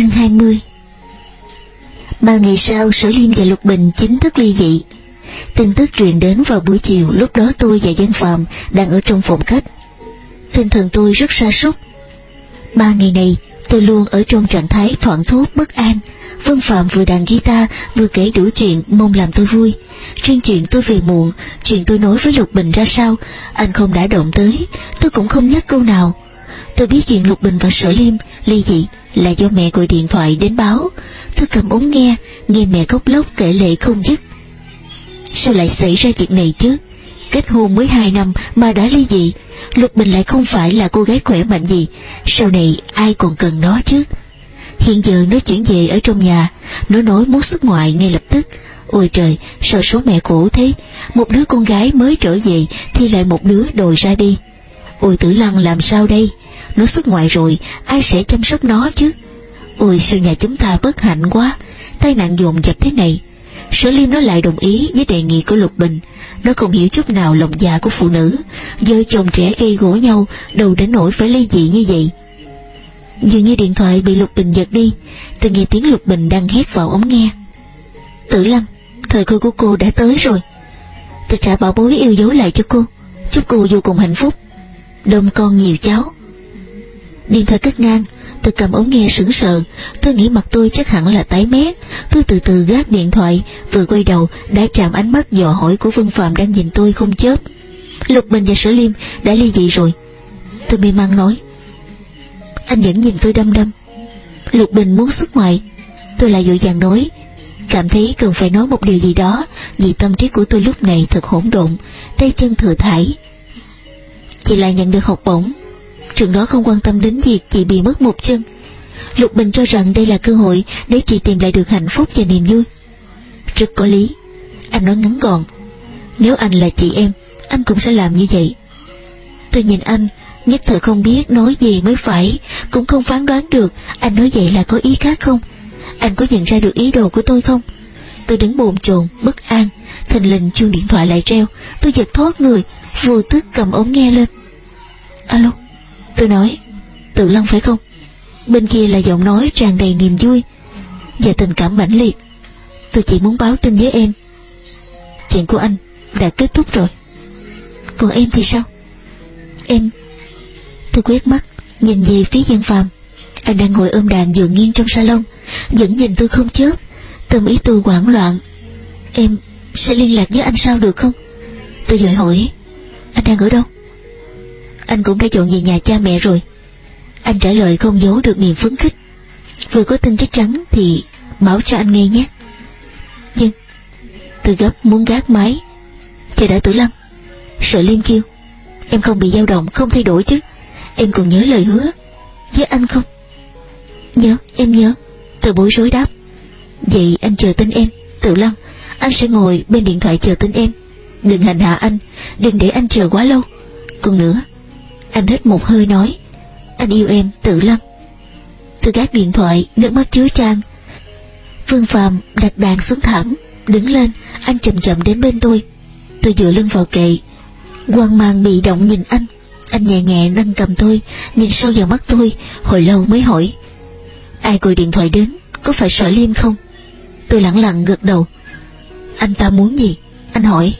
Chương 20 Ba ngày sau, Sở Liêm và Lục Bình chính thức ly dị. Tin tức truyền đến vào buổi chiều, lúc đó tôi và dân phạm đang ở trong phòng khách. Tinh thần tôi rất sa sút. Ba ngày này, tôi luôn ở trong trạng thái thoảng thốt bất an. Vân Phạm vừa đàn guitar vừa kể đủ chuyện mong làm tôi vui. Riêng chuyện tôi về muộn, chuyện tôi nói với Lục Bình ra sao, anh không đã động tới, tôi cũng không nhắc câu nào. Tôi biết chuyện Lục Bình và Sở Liêm ly dị là do mẹ gọi điện thoại đến báo. Tôi cầm ống nghe, nghe mẹ khóc lóc kể lệ không dứt. Sao lại xảy ra chuyện này chứ? Kết hôn mới hai năm mà đã ly dị, Lục Bình lại không phải là cô gái khỏe mạnh gì, sau này ai còn cần nó chứ? Hiện giờ nó chuyển về ở trong nhà, nó nói muốn xuất ngoại ngay lập tức. Ôi trời, sao số mẹ khổ thế, một đứa con gái mới trở về thì lại một đứa đòi ra đi. Ôi tử lăng làm sao đây? Nó xuất ngoại rồi, ai sẽ chăm sóc nó chứ? Ôi sư nhà chúng ta bất hạnh quá, tai nạn dồn dập thế này. Sở Liêm nó lại đồng ý với đề nghị của Lục Bình. Nó không hiểu chút nào lòng dạ của phụ nữ. Giờ chồng trẻ gây gỗ nhau, đầu đến nỗi phải ly dị như vậy. Dường như điện thoại bị Lục Bình giật đi, tôi nghe tiếng Lục Bình đang hét vào ống nghe. Tử Lăng, thời cơ của cô đã tới rồi. Tôi trả bảo bối yêu dấu lại cho cô, chúc cô vô cùng hạnh phúc. Đông con nhiều cháu. Điện thoại cất ngang, tôi cầm ống nghe sững sờ, tôi nghĩ mặt tôi chắc hẳn là tái mét. Tôi từ từ gác điện thoại, vừa quay đầu đã chạm ánh mắt dò hỏi của Vương Phạm đang nhìn tôi không chớp. Lục Bình và Sở Liêm đã ly dị rồi. Tôi mê mang nói. Anh vẫn nhìn tôi đăm đăm. Lục Bình muốn xuất ngoại. Tôi lại dội vàng nói. Cảm thấy cần phải nói một điều gì đó vì tâm trí của tôi lúc này thật hỗn độn, tay chân thừa thải. Chị lại nhận được học bổng trường đó không quan tâm đến việc chị bị mất một chân. Lục Bình cho rằng đây là cơ hội để chị tìm lại được hạnh phúc và niềm vui. Rất có lý. Anh nói ngắn gọn. Nếu anh là chị em, anh cũng sẽ làm như vậy. Tôi nhìn anh, nhất thời không biết nói gì mới phải, cũng không phán đoán được anh nói vậy là có ý khác không. Anh có nhận ra được ý đồ của tôi không? Tôi đứng bồn chồn, bất an, thình lình chuông điện thoại lại treo. Tôi giật thoát người, vô tức cầm ống nghe lên. Alo? Tôi nói, tự Long phải không? Bên kia là giọng nói tràn đầy niềm vui và tình cảm mãnh liệt. Tôi chỉ muốn báo tin với em. Chuyện của anh đã kết thúc rồi. Còn em thì sao? Em... Tôi quét mắt, nhìn về phía dân phàm. Anh đang ngồi ôm đàn dựa nghiêng trong salon, vẫn nhìn tôi không chớp. Tâm ý tôi hoảng loạn. Em sẽ liên lạc với anh sao được không? Tôi dội hỏi, anh đang ở đâu? Anh cũng đã dọn về nhà cha mẹ rồi. Anh trả lời không giấu được niềm phấn khích. Vừa có tin chắc chắn thì báo cho anh nghe nhé. Nhưng, tôi gấp muốn gác máy. Chờ đã tử lăng. Sợ liên kêu, em không bị dao động, không thay đổi chứ. Em còn nhớ lời hứa với anh không? Nhớ, em nhớ. Tôi bối rối đáp. Vậy anh chờ tin em, tự lăng. Anh sẽ ngồi bên điện thoại chờ tin em. Đừng hành hạ anh, đừng để anh chờ quá lâu. Còn nữa, anh hít một hơi nói, Anh yêu em tự lắm Tôi gác điện thoại, Nước mắt chứa chan Phương Phạm đặt đàn xuống thảm, Đứng lên, Anh chậm chậm đến bên tôi. Tôi dựa lưng vào kệ. Quang mang bị động nhìn anh. Anh nhẹ nhẹ nâng cầm tôi, Nhìn sâu vào mắt tôi, Hồi lâu mới hỏi, Ai gọi điện thoại đến, Có phải sợ liêm không? Tôi lặng lặng gật đầu. Anh ta muốn gì? Anh hỏi.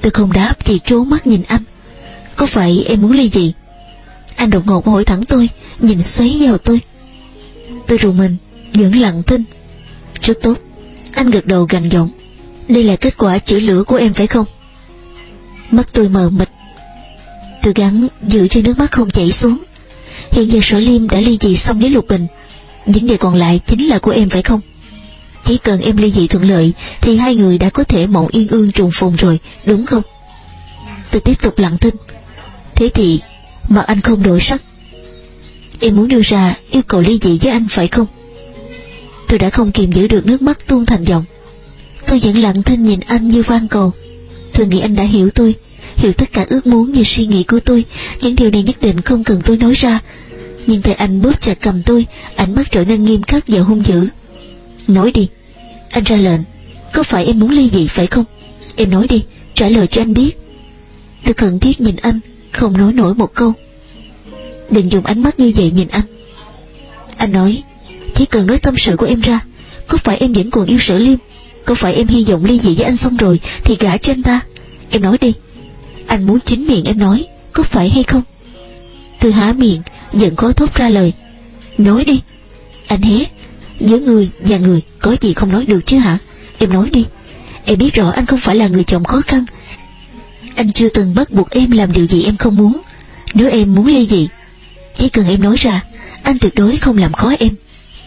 Tôi không đáp, chỉ trố mắt nhìn anh. Có phải em muốn ly gì anh đột ngột hỏi thẳng tôi, Nhìn xoáy vào tôi. Tôi rùng mình Vẫn lặng thinh. Rất tốt, Anh gật đầu gằn giọng. Đây là kết quả chữa lửa của em phải không? Mắt tôi mờ mịt. Tôi gắng giữ cho nước mắt không chảy xuống. Hiện giờ sở liêm đã ly dị xong với Lục Bình. Những điều còn lại chính là của em phải không? Chỉ cần em ly dị thuận lợi, Thì hai người đã có thể mộng yên ương trùng phùng rồi, Đúng không? Tôi tiếp tục lặng thinh. Thế thì mà anh không đổi sắc. Em muốn đưa ra yêu cầu ly dị với anh phải không? Tôi đã không kiềm giữ được nước mắt tuôn thành dòng. Tôi vẫn lặng thinh nhìn anh như van cầu. Tôi nghĩ anh đã hiểu tôi, Hiểu tất cả ước muốn và suy nghĩ của tôi. Những điều này nhất định không cần tôi nói ra. Nhưng tay anh bóp chặt cầm tôi, Ánh mắt trở nên nghiêm khắc và hung dữ. Nói đi. Anh ra lệnh. Có phải em muốn ly dị phải không? Em nói đi, Trả lời cho anh biết. Tôi khẩn thiết nhìn anh không nói nổi một câu. Đừng dùng ánh mắt như vậy nhìn anh. Anh nói, Chỉ cần nói tâm sự của em ra, Có phải em vẫn còn yêu sở liêm? Có phải em hy vọng ly dị với anh xong rồi Thì gả cho anh ta? Em nói đi. Anh muốn chính miệng em nói, Có phải hay không? Tôi há miệng vẫn khó thốt ra lời. Nói đi. Anh hé. Giữa người và người, Có gì không nói được chứ hả? Em nói đi. Em biết rõ anh không phải là người chồng khó khăn anh chưa từng bắt buộc em làm điều gì em không muốn. Nếu em muốn ly dị, Chỉ cần em nói ra, Anh tuyệt đối không làm khó em.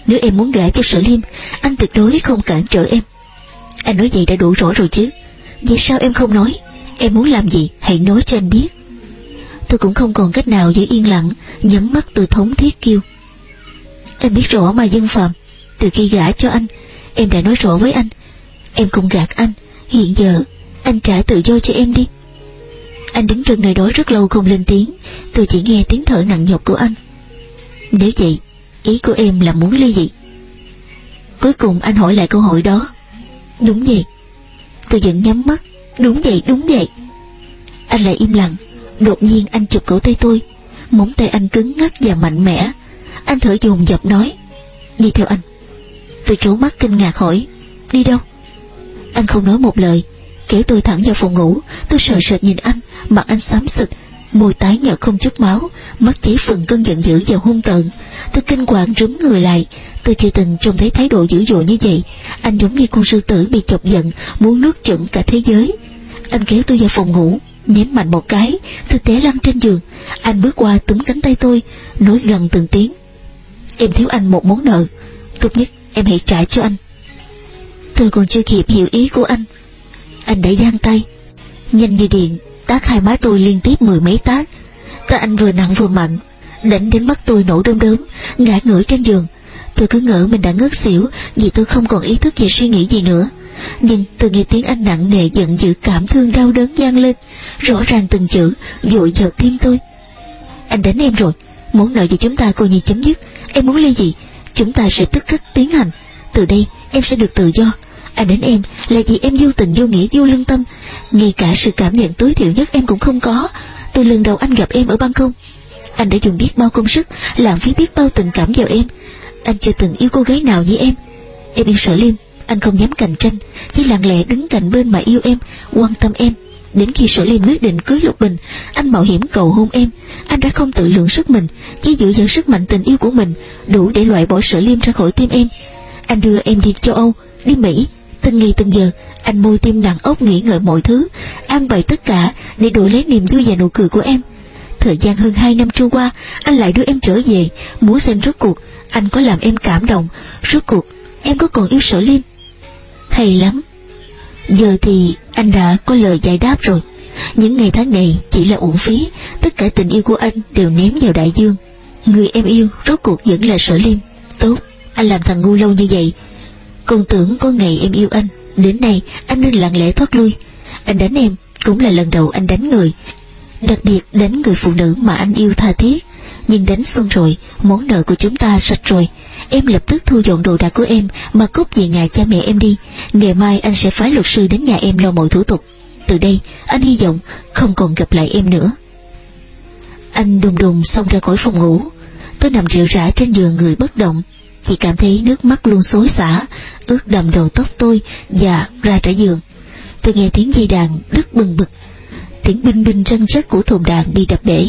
Nếu em muốn gả cho sở liêm, Anh tuyệt đối không cản trở em. Anh nói vậy đã đủ rõ rồi chứ. Vậy sao em không nói? Em muốn làm gì, hãy nói cho anh biết. Tôi cũng không còn cách nào giữ yên lặng, Nhắm mắt từ thống thiết kêu. Em biết rõ mà dân phạm Từ khi gả cho anh, Em đã nói rõ với anh. Em không gạt anh. Hiện giờ, anh trả tự do cho em đi. Anh đứng trên nơi đó rất lâu không lên tiếng. Tôi chỉ nghe tiếng thở nặng nhọc của anh. Nếu vậy, Ý của em là muốn ly dị. Cuối cùng anh hỏi lại câu hỏi đó. Đúng vậy. Tôi vẫn nhắm mắt. Đúng vậy đúng vậy. Anh lại im lặng. Đột nhiên anh chụp cổ tay tôi. Móng tay anh cứng ngắc và mạnh mẽ. Anh thở dồn dập nói, Đi theo anh. Tôi trố mắt kinh ngạc hỏi, Đi đâu? Anh không nói một lời. Kéo tôi thẳng vào phòng ngủ. Tôi sợ sệt nhìn anh, Mặt anh xám xịt, Môi tái nhợt không chút máu, Mắt chỉ phần cơn giận dữ và hung tợn. Tôi kinh hoàng rúm người lại. Tôi chưa từng trông thấy thái độ dữ dội như vậy. Anh giống như con sư tử bị chọc giận, Muốn nuốt chửng cả thế giới. Anh kéo tôi vào phòng ngủ, Ném mạnh một cái. Tôi té lăn trên giường. Anh bước qua túm cánh tay tôi, Nói gần từng tiếng. Em thiếu anh một món nợ. Tốt nhất em hãy trả cho anh. Tôi còn chưa kịp hiểu ý của anh anh đã giang tay. Nhanh như điện Tác hai má tôi liên tiếp mười mấy tác Tay anh vừa nặng vừa mạnh, Đánh đến mắt tôi nổ đơm đớm Ngã ngửa trên giường. Tôi cứ ngỡ mình đã ngất xỉu Vì tôi không còn ý thức về suy nghĩ gì nữa. Nhưng tôi nghe tiếng anh nặng nề giận dữ cảm thương đau đớn vang lên, Rõ ràng từng chữ Dội dợt tim tôi. Anh đánh em rồi, Muốn nợ gì chúng ta coi như chấm dứt. Em muốn ly gì Chúng ta sẽ tức khắc tiến hành. Từ đây em sẽ được tự do. Anh đến em. Là vì em vô tình, vô nghĩa, vô lương tâm. Ngay cả sự cảm nhận tối thiểu nhất em cũng không có. Từ lần đầu anh gặp em ở ban công, Anh đã dùng biết bao công sức, Lãng phí biết bao tình cảm vào em. Anh chưa từng yêu cô gái nào như em. Em yêu sở liêm, Anh không dám cạnh tranh. Chỉ lặng lẽ đứng cạnh bên mà yêu em, Quan tâm em. Đến khi sở liêm quyết định cưới Lục Bình, Anh mạo hiểm cầu hôn em. Anh đã không tự lượng sức mình, Chỉ dựa vào sức mạnh tình yêu của mình, Đủ để loại bỏ sở liêm ra khỏi tim em. Anh đưa em đi châu Âu, Đi Mỹ Từng ngày từng giờ Anh môi tim nặng ốc nghĩ ngợi mọi thứ An bày tất cả Để đổi lấy niềm vui và nụ cười của em. Thời gian hơn hai năm trôi qua Anh lại đưa em trở về Muốn xem rốt cuộc Anh có làm em cảm động Rốt cuộc em có còn yêu sở liêm Hay lắm. Giờ thì anh đã có lời giải đáp rồi. Những ngày tháng này chỉ là uổng phí Tất cả tình yêu của anh đều ném vào đại dương. Người em yêu rốt cuộc vẫn là sở liêm Tốt, anh làm thằng ngu lâu như vậy còn tưởng có ngày em yêu anh. Đến nay, anh nên lặng lẽ thoát lui. Anh đánh em cũng là lần đầu anh đánh người. Đặc biệt, đánh người phụ nữ mà anh yêu tha thiết. Nhưng đánh xong rồi, Món nợ của chúng ta sạch rồi. Em lập tức thu dọn đồ đạc của em Mà cút về nhà cha mẹ em đi. Ngày mai anh sẽ phái luật sư đến nhà em lo mọi thủ tục. Từ đây, anh hy vọng Không còn gặp lại em nữa. Anh đùng đùng xông ra khỏi phòng ngủ. Tôi nằm rượu rã trên giường người bất động. Chỉ cảm thấy nước mắt luôn xối xả, Ướt đầm đầu tóc tôi Và ra trả giường. Tôi nghe tiếng dây đàn đứt bừng bực. Tiếng binh binh răng rắc của thùng đàn bị đập bể.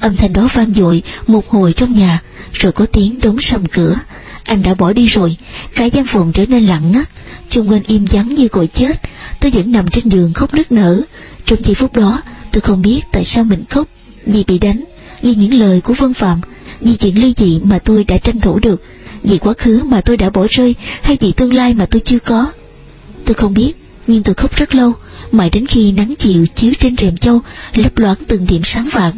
Âm thanh đó vang dội một hồi trong nhà, rồi có tiếng đóng sầm cửa. Anh đã bỏ đi rồi cả gian phòng trở nên lặng ngắt. Chung quanh im vắng như cội chết. Tôi vẫn nằm trên giường khóc nức nở. Trong giây phút đó, tôi không biết tại sao mình khóc vì bị đánh, vì những lời của vân phạm, vì chuyện ly dị mà tôi đã tranh thủ được vì quá khứ mà tôi đã bỏ rơi hay vì tương lai mà tôi chưa có. Tôi không biết, nhưng tôi khóc rất lâu, mãi đến khi nắng chiều chiếu trên rèm châu, lấp loáng từng điểm sáng vàng.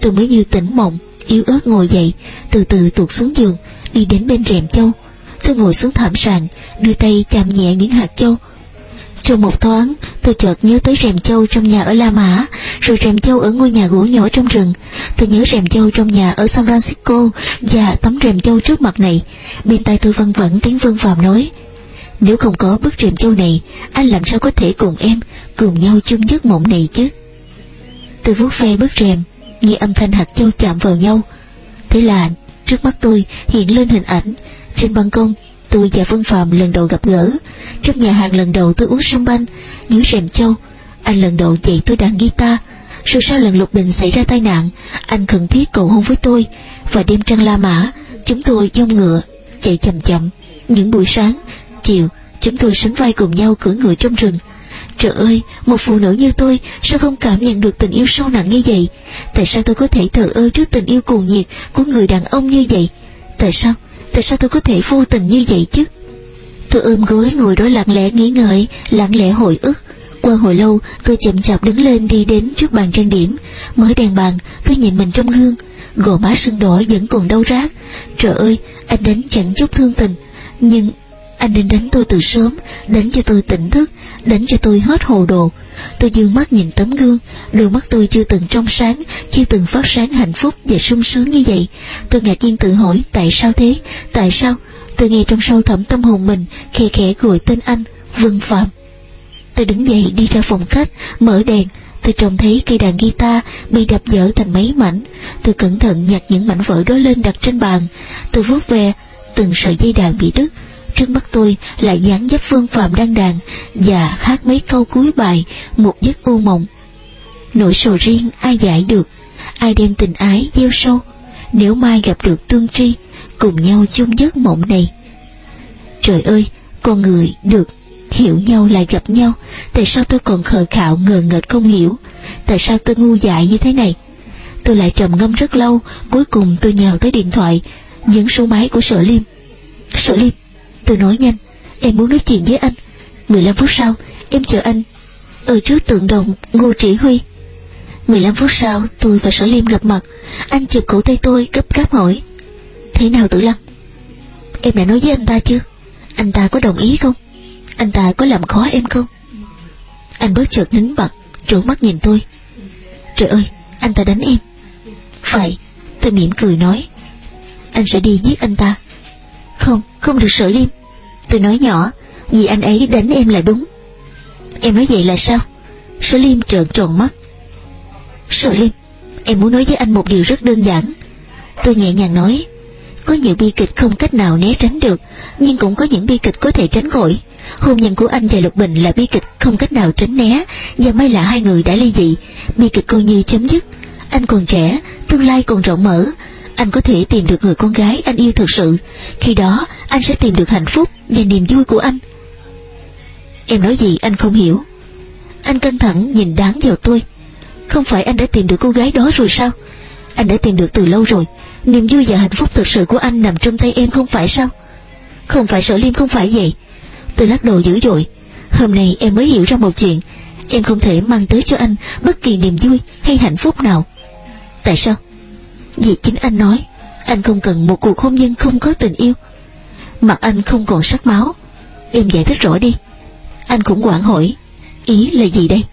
Tôi mới như tỉnh mộng, yếu ớt ngồi dậy, từ từ tuột xuống giường, đi đến bên rèm châu. Tôi ngồi xuống thảm sàn, đưa tay chạm nhẹ những hạt châu trong một thoáng, tôi chợt nhớ tới rèm châu trong nhà ở La Mã, rồi rèm châu ở ngôi nhà gỗ nhỏ trong rừng. Tôi nhớ rèm châu trong nhà ở San Francisco và tấm rèm châu trước mặt này. Bên tai tôi văng vẳng tiếng Vương Phạm nói, nếu không có bức rèm châu này, Anh làm sao có thể cùng em, Cùng nhau chung giấc mộng này chứ? Tôi vuốt ve bức rèm, Nghe âm thanh hạt châu chạm vào nhau. Thế là, Trước mắt tôi hiện lên hình ảnh. Trên ban công tôi và Vân Phạm lần đầu gặp gỡ trong nhà hàng lần đầu tôi uống sâm banh dưới rèm châu anh lần đầu dạy tôi đàn guitar rồi sau lần lục bình xảy ra tai nạn anh khẩn thiết cầu hôn với tôi và đêm trăng la mã chúng tôi dông ngựa chạy chậm chậm những buổi sáng chiều chúng tôi sánh vai cùng nhau cưỡi ngựa trong rừng Trời ơi, một phụ nữ như tôi sao không cảm nhận được tình yêu sâu nặng như vậy? Tại sao tôi có thể thờ ơ trước tình yêu cuồng nhiệt của người đàn ông như vậy? Tại sao? Tại sao tôi có thể vô tình như vậy chứ? Tôi ôm gối ngồi đó lặng lẽ nghĩ ngợi, lặng lẽ hồi ức. Qua hồi lâu, tôi chậm chạp đứng lên đi đến trước bàn trang điểm. Mở đèn bàn, tôi nhìn mình trong gương. Gò má sưng đỏ vẫn còn đau rát. Trời ơi, anh đánh chẳng chút thương tình. Nhưng anh nên đánh tôi từ sớm, đánh cho tôi tỉnh thức, đánh cho tôi hết hồ đồ. Tôi dương mắt nhìn tấm gương, đôi mắt tôi chưa từng trong sáng, chưa từng phát sáng hạnh phúc và sung sướng như vậy. Tôi ngạc nhiên tự hỏi tại sao thế, tại sao? Tôi nghe trong sâu thẳm tâm hồn mình khe khẽ gọi tên anh, Vân Phạm. Tôi đứng dậy đi ra phòng khách, mở đèn, tôi trông thấy cây đàn guitar bị đập dở thành mấy mảnh. Tôi cẩn thận nhặt những mảnh vỡ đó lên đặt trên bàn. Tôi vuốt ve từng sợi dây đàn bị đứt, Trước mắt tôi là dáng dấp vương phàm đăng đàn và hát mấy câu cuối bài một giấc u mộng. Nỗi sầu riêng ai giải được, ai đem tình ái gieo sâu, nếu mai gặp được tương tri, cùng nhau chung giấc mộng này. Trời ơi, con người được hiểu nhau lại gặp nhau, tại sao tôi còn khờ khạo ngờ ngợt không hiểu, tại sao tôi ngu dại như thế này. Tôi lại trầm ngâm rất lâu, cuối cùng tôi nhào tới điện thoại, nhấn số máy của sở liêm. Sở liêm, Tôi nói nhanh, Em muốn nói chuyện với anh. 15 phút sau, em chờ anh. Ở trước tượng đồng, Ngô Chỉ Huy. 15 phút sau, tôi và Sở Liêm gặp mặt. Anh chụp cổ tay tôi, gấp gáp hỏi. Thế nào Tử Lâm Em đã nói với anh ta chưa? Anh ta có đồng ý không? Anh ta có làm khó em không? Anh bớt chợt nín bật Trốn mắt nhìn tôi. Trời ơi, anh ta đánh em. Phải, tôi mỉm cười nói. Anh sẽ đi giết anh ta. Không được sợ liêm. Tôi nói nhỏ Vì anh ấy đánh em là đúng. Em nói vậy là sao? Sở liêm trợn tròn mắt? Sở liêm? Em muốn nói với anh một điều rất đơn giản. Tôi nhẹ nhàng nói Có nhiều bi kịch không cách nào né tránh được Nhưng cũng có những bi kịch có thể tránh khỏi. Hôn nhân của anh và Lục Bình là bi kịch không cách nào tránh né Và may là hai người đã ly dị. Bi kịch coi như chấm dứt. Anh còn trẻ, tương lai còn rộng mở. Anh có thể tìm được người con gái anh yêu thực sự. Khi đó anh sẽ tìm được hạnh phúc Và niềm vui của anh. Em nói gì anh không hiểu. Anh căng thẳng nhìn đáng vào tôi. Không phải anh đã tìm được cô gái đó rồi sao? Anh đã tìm được từ lâu rồi. Niềm vui và hạnh phúc thực sự của anh nằm trong tay em không phải sao? Không phải sợ liêm không phải vậy. Tôi lắc đầu dữ dội. Hôm nay em mới hiểu ra một chuyện. Em không thể mang tới cho anh bất kỳ niềm vui hay hạnh phúc nào. Tại sao? Vì chính anh nói, Anh không cần một cuộc hôn nhân không có tình yêu. Mặt anh không còn sắc máu. Em giải thích rõ đi. Anh cũng quảng hỏi Ý là gì đây?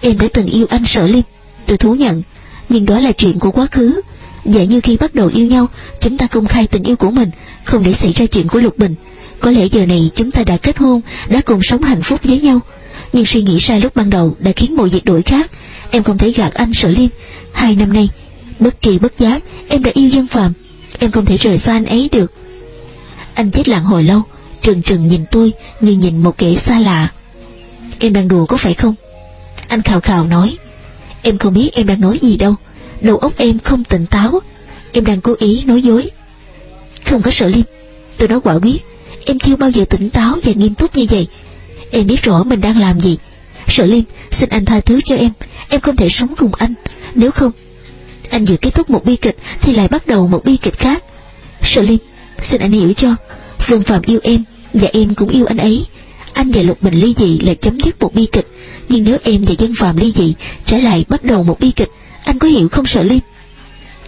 Em đã từng yêu anh sợ liêm Tôi thú nhận. Nhưng đó là chuyện của quá khứ. Giả như khi bắt đầu yêu nhau, Chúng ta công khai tình yêu của mình, Không để xảy ra chuyện của Lục Bình. Có lẽ giờ này chúng ta đã kết hôn, Đã cùng sống hạnh phúc với nhau. Nhưng suy nghĩ sai lúc ban đầu đã khiến mọi việc đổi khác. Em không thể gạt anh sợ liêm Hai năm nay, Bất kỳ bất giác em đã yêu dân phạm Em không thể rời xa anh ấy được. Anh chết lặng hồi lâu, Trừng trừng nhìn tôi như nhìn một kẻ xa lạ. Em đang đùa có phải không? Anh khào khào nói. Em không biết em đang nói gì đâu. Đầu óc em không tỉnh táo. Em đang cố ý nói dối. Không có sợ liêm Tôi nói quả quyết. Em chưa bao giờ tỉnh táo và nghiêm túc như vậy. Em biết rõ mình đang làm gì. Sợ liêm xin anh tha thứ cho em. Em không thể sống cùng anh. Nếu không, anh vừa kết thúc một bi kịch Thì lại bắt đầu một bi kịch khác. Sợ Liêm Xin anh hiểu cho. Vương Phạm yêu em, Và em cũng yêu anh ấy. Anh và Lục Bình ly dị là chấm dứt một bi kịch. Nhưng nếu em và Dân Phạm ly dị Trở lại bắt đầu một bi kịch, Anh có hiểu không, sợ Liêm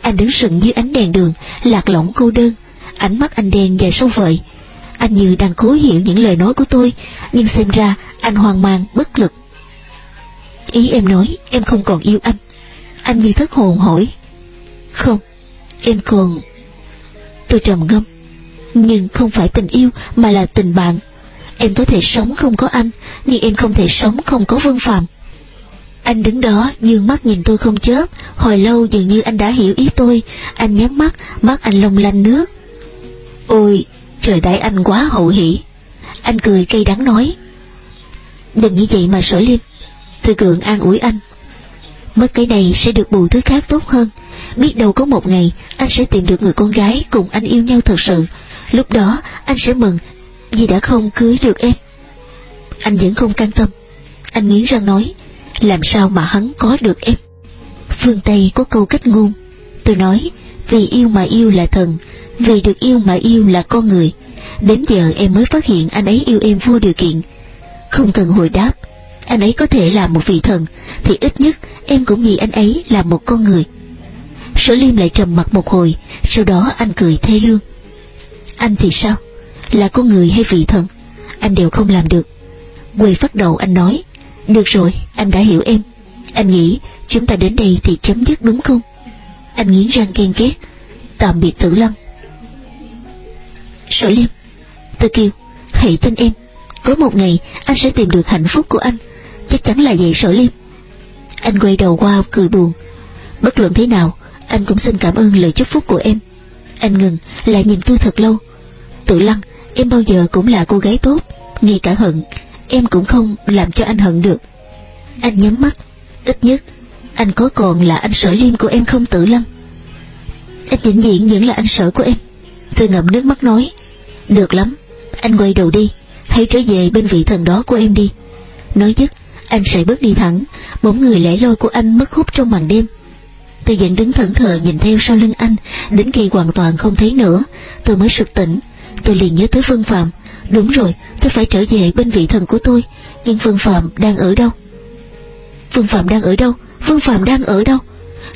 Anh đứng sừng dưới ánh đèn đường, Lạc lõng cô đơn. Ánh mắt anh đen và sâu vợi Anh như đang cố hiểu những lời nói của tôi, Nhưng xem ra anh hoang mang, bất lực. Ý em nói, em không còn yêu anh. Anh như thất hồn hỏi. Không, Em còn Tôi trầm ngâm. Nhưng không phải tình yêu, mà là tình bạn. Em có thể sống không có anh, Nhưng em không thể sống không có Vân Phạm Anh đứng đó, dương mắt nhìn tôi không chớp. Hồi lâu dường như anh đã hiểu ý tôi. Anh nhắm mắt Mắt anh long lanh nước. Ôi, trời đại anh quá hậu hỷ. Anh cười cây đắng nói. Đừng như vậy mà sở liêm. Tôi cường an ủi anh. Mất cái này sẽ được bù thứ khác tốt hơn. Biết đâu có một ngày, Anh sẽ tìm được người con gái Cùng anh yêu nhau thật sự. Lúc đó, anh sẽ mừng Vì đã không cưới được em. Anh vẫn không can tâm. Anh nghiến răng nói, Làm sao mà hắn có được em? Phương Tây có câu cách ngôn, Tôi nói, Vì yêu mà yêu là thần, Vì được yêu mà yêu là con người. Đến giờ em mới phát hiện anh ấy yêu em vô điều kiện. Không cần hồi đáp, Anh ấy có thể là một vị thần, Thì ít nhất em cũng vì anh ấy là một con người. Sở Liêm lại trầm mặt một hồi, Sau đó anh cười thê lương. Anh thì sao? Là con người hay vị thần? Anh đều không làm được. Quỳ phát đầu anh nói, Được rồi, anh đã hiểu em. Anh nghĩ chúng ta đến đây thì chấm dứt đúng không? Anh nghiến răng ghen ghét, Tạm biệt tử lâm. Sở Liêm, Tôi kêu, Hãy tin em. Có một ngày anh sẽ tìm được hạnh phúc của anh. Chắc chắn là vậy, Sở Liêm. Anh quay đầu qua cười buồn, Bất luận thế nào, Anh cũng xin cảm ơn lời chúc phúc của em. Anh ngừng, lại nhìn tôi thật lâu Tự lăng, Em bao giờ cũng là cô gái tốt, Ngay cả hận. Em cũng không làm cho anh hận được. Anh nhắm mắt. Ít nhất, Anh có còn là anh sở liêm của em không tự lăng? Anh chỉnh diện vẫn là anh sở của em. Tôi ngậm nước mắt nói. Được lắm, Anh quay đầu đi. Hãy trở về bên vị thần đó của em đi. Nói dứt, Anh sẽ bước đi thẳng. Bóng người lẻ loi của anh mất hút trong màn đêm. Tôi vẫn đứng thẫn thờ nhìn theo sau lưng anh. Đến khi hoàn toàn không thấy nữa, Tôi mới sực tỉnh. Tôi liền nhớ tới Phương Phạm. Đúng rồi tôi phải trở về bên vị thần của tôi. Nhưng Phương Phạm đang ở đâu? Phương Phạm đang ở đâu? Phương Phạm đang ở đâu?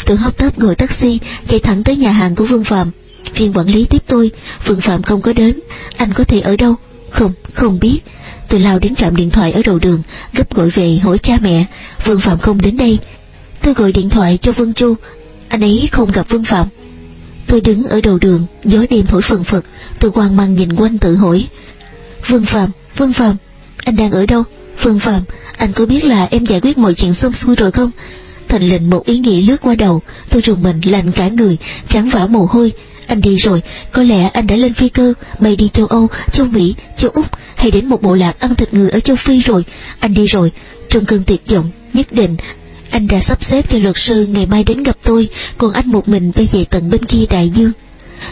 Tôi hấp tấp ngồi taxi Chạy thẳng tới nhà hàng của Phương Phạm. Viên quản lý tiếp tôi. Phương Phạm không có đến. Anh có thể ở đâu? Không, không biết. Tôi lao đến trạm điện thoại ở đầu đường Gấp gọi về hỏi cha mẹ. Phương Phạm không đến đây. Tôi gọi điện thoại cho Vân Chu. Anh ấy không gặp Vương Phạm. Tôi đứng ở đầu đường Gió đêm thổi phần phật Tôi hoang mang nhìn quanh tự hỏi. Vương Phạm, Vương Phạm Anh đang ở đâu? Vương Phạm, anh có biết là em giải quyết mọi chuyện xong xuôi rồi không? Thành lệnh một ý nghĩ lướt qua đầu Tôi rùng mình lạnh cả người Trắng vã mồ hôi. Anh đi rồi Có lẽ anh đã lên phi cơ Bay đi châu Âu, châu Mỹ, châu Úc Hay đến một bộ lạc ăn thịt người ở châu Phi rồi. Anh đi rồi Trong cơn tuyệt vọng Nhất định anh đã sắp xếp cho luật sư ngày mai đến gặp tôi, Còn anh một mình bay về tận bên kia đại dương.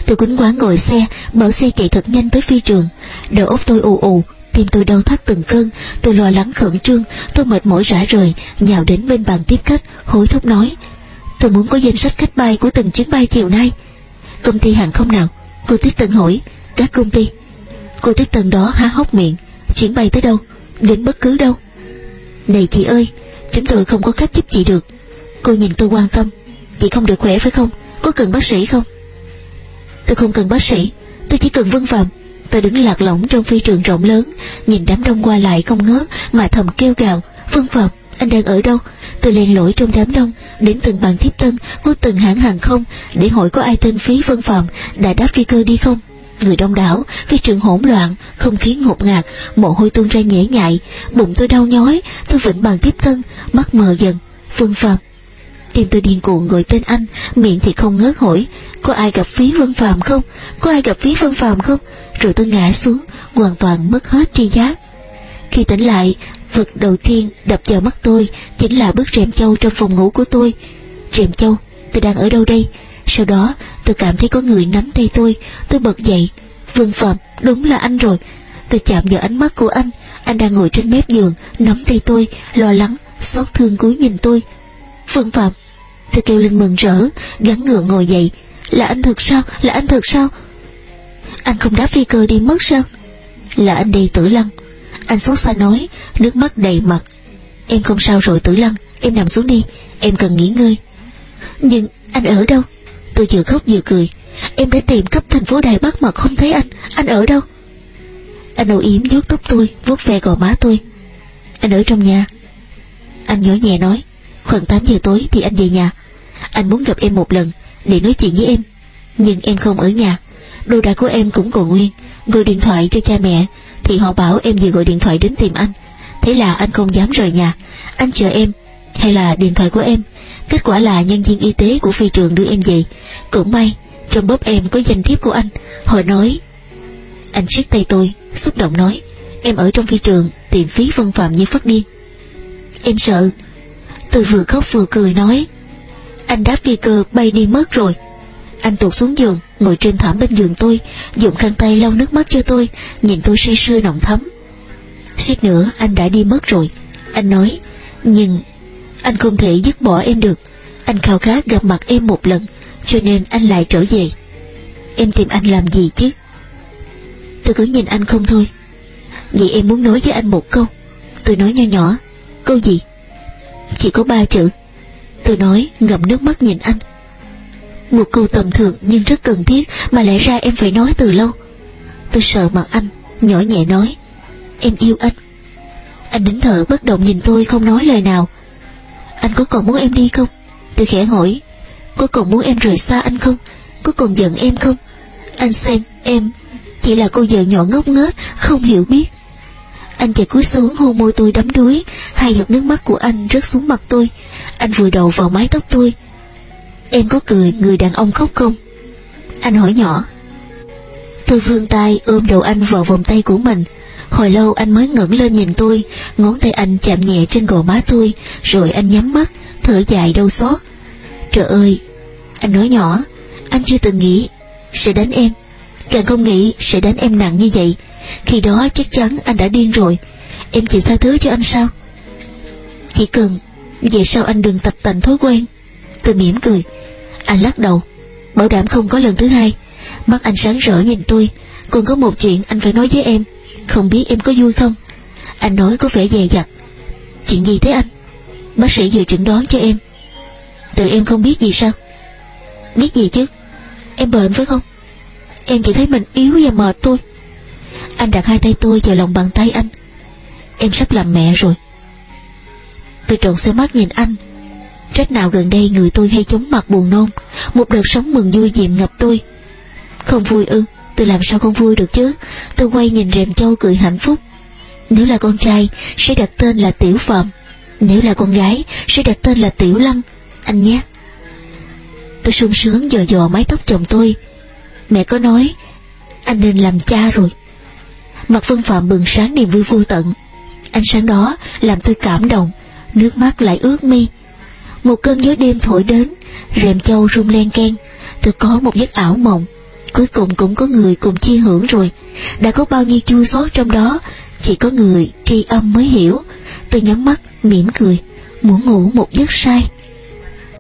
Tôi quýnh quán ngồi xe Mở xe chạy thật nhanh tới phi trường. Đầu óc tôi ù ù, Tim tôi đau thắt từng cơn, Tôi lo lắng khẩn trương, Tôi mệt mỏi rã rời, Nhào đến bên bàn tiếp khách, Hối thúc nói, Tôi muốn có danh sách khách bay của từng chuyến bay chiều nay. Công ty hàng không nào? Cô tiếp tân hỏi. Các công ty. Cô tiếp tân đó há hốc miệng. Chuyến bay tới đâu? Đến bất cứ đâu. Này chị ơi Chúng tôi không có cách giúp chị được. Cô nhìn tôi quan tâm. Chị không được khỏe phải không? Có cần bác sĩ không? Tôi không cần bác sĩ. Tôi chỉ cần vân phạm Tôi đứng lạc lõng trong phi trường rộng lớn, Nhìn đám đông qua lại không ngớt Mà thầm kêu gào. Vân phạm anh đang ở đâu? Tôi len lỏi trong đám đông, Đến từng bàn tiếp tân Của từng hãng hàng không, Để hỏi có ai tên phí vân phạm Đã đáp phi cơ đi không? Người đông đảo, phi trường hỗn loạn, không khí ngột ngạt, mồ hôi tuôn ra nhễ nhại, bụng tôi đau nhói, tôi vịnh bàn tiếp tân, mắt mờ dần, Vân phàm. Tim tôi điên cuồng gọi tên anh, miệng thì không ngớt hỏi, có ai gặp phí Vân phàm không? Có ai gặp phí Vân phàm không? Rồi tôi ngã xuống, hoàn toàn mất hết tri giác. Khi tỉnh lại, vật đầu tiên đập vào mắt tôi chính là bức rèm châu trong phòng ngủ của tôi. Rèm châu, tôi đang ở đâu đây? Sau đó, tôi cảm thấy có người nắm tay tôi. Tôi bật dậy. Vương Phạm, đúng là anh rồi. Tôi chạm vào ánh mắt của anh. Anh đang ngồi trên mép giường, Nắm tay tôi, Lo lắng, Xót thương cúi nhìn tôi. Vương Phạm, Tôi kêu lên mừng rỡ Gắn ngựa ngồi dậy. Là anh thật sao? Là anh thật sao? Anh không đáp phi cơ đi mất sao? Là anh đi tử lăng. Anh xót xa nói, Nước mắt đầy mặt. Em không sao rồi, tử lăng. Em nằm xuống đi. Em cần nghỉ ngơi. Nhưng anh ở đâu? Tôi vừa khóc vừa cười. Em đã tìm khắp thành phố Đài Bắc mà không thấy anh. Anh ở đâu? Anh âu yếm vuốt tóc tôi, vuốt ve gò má tôi. Anh ở trong nhà. Anh nhỏ nhẹ nói, Khoảng 8 giờ tối thì anh về nhà. Anh muốn gặp em một lần Để nói chuyện với em. Nhưng em không ở nhà. Đồ đạc của em cũng còn nguyên. Gọi điện thoại cho cha mẹ, Thì họ bảo em vừa gọi điện thoại đến tìm anh. Thế là anh không dám rời nhà. Anh chờ em, Hay là điện thoại của em? Kết quả là nhân viên y tế của phi trường đưa em về. Cũng may, Trong bóp em có danh thiếp của anh. Họ nói, Anh siết tay tôi, Xúc động nói, Em ở trong phi trường Tìm phí vân phạm như phát điên Em sợ. Tôi vừa khóc vừa cười nói, Anh đáp phi cơ bay đi mất rồi. Anh tuột xuống giường, Ngồi trên thảm bên giường tôi, Dùng khăn tay lau nước mắt cho tôi, Nhìn tôi say sưa nồng thấm Suýt nữa anh đã đi mất rồi. Anh nói, Nhưng anh không thể dứt bỏ em được. Anh khao khát gặp mặt em một lần, Cho nên anh lại trở về. Em tìm anh làm gì chứ? Tôi cứ nhìn anh không thôi. Vậy em muốn nói với anh một câu. Tôi nói nho nhỏ, Câu gì? Chỉ có ba chữ. Tôi nói, ngậm nước mắt nhìn anh. Một câu tầm thường nhưng rất cần thiết Mà lẽ ra em phải nói từ lâu. Tôi sợ mặt anh, Nhỏ nhẹ nói, Em yêu anh. Anh nín thở, bất động nhìn tôi không nói lời nào. Anh có còn muốn em đi không? Tôi khẽ hỏi. Có còn muốn em rời xa anh không? Có còn giận em không? Anh xem, em Chỉ là cô vợ nhỏ ngốc nghếch, Không hiểu biết. Anh chạy cúi xuống hôn môi tôi đắm đuối. Hai giọt nước mắt của anh rớt xuống mặt tôi. Anh vùi đầu vào mái tóc tôi. Em có cười, người đàn ông khóc không? Anh hỏi nhỏ. Tôi vươn tay ôm đầu anh vào vòng tay của mình. Hồi lâu anh mới ngẩng lên nhìn tôi, Ngón tay anh chạm nhẹ trên gò má tôi, Rồi anh nhắm mắt, Thở dài đau xót. Trời ơi, Anh nói nhỏ, Anh chưa từng nghĩ Sẽ đánh em. Càng không nghĩ sẽ đánh em nặng như vậy. Khi đó chắc chắn anh đã điên rồi. Em chịu tha thứ cho anh sao? Chỉ cần, về sau anh đừng tập tành thói quen. Tôi mỉm cười. Anh lắc đầu. Bảo đảm không có lần thứ hai. Mắt anh sáng rỡ nhìn tôi. Còn có một chuyện anh phải nói với em. Không biết em có vui không? Anh nói có vẻ dè dặt. Chuyện gì thế anh? Bác sĩ vừa chẩn đoán cho em. Tự em không biết gì sao? Biết gì chứ? Em bệnh phải không? Em chỉ thấy mình yếu và mệt thôi. Anh đặt hai tay tôi vào lòng bàn tay anh. Em sắp làm mẹ rồi. Tôi trộn xe mắt nhìn anh. Trách nào gần đây người tôi hay chống mặt buồn nôn. Một đợt sống mừng vui diệm ngập tôi. Không vui ư? Tôi làm sao không vui được chứ? Tôi quay nhìn rèm châu cười hạnh phúc. Nếu là con trai, Sẽ đặt tên là Tiểu Phạm. Nếu là con gái, Sẽ đặt tên là Tiểu Lăng. Anh nhé. Tôi sung sướng dò dò mái tóc chồng tôi. Mẹ có nói, Anh nên làm cha rồi. Mặt Vân Phạm bừng sáng niềm vui vô tận. Ánh sáng đó làm tôi cảm động, Nước mắt lại ướt mi. Một cơn gió đêm thổi đến, Rèm châu rung len keng. Tôi có một giấc ảo mộng. Cuối cùng cũng có người cùng chia hưởng rồi. Đã có bao nhiêu chua xót trong đó, Chỉ có người tri âm mới hiểu. Tôi nhắm mắt, mỉm cười, Muốn ngủ một giấc say.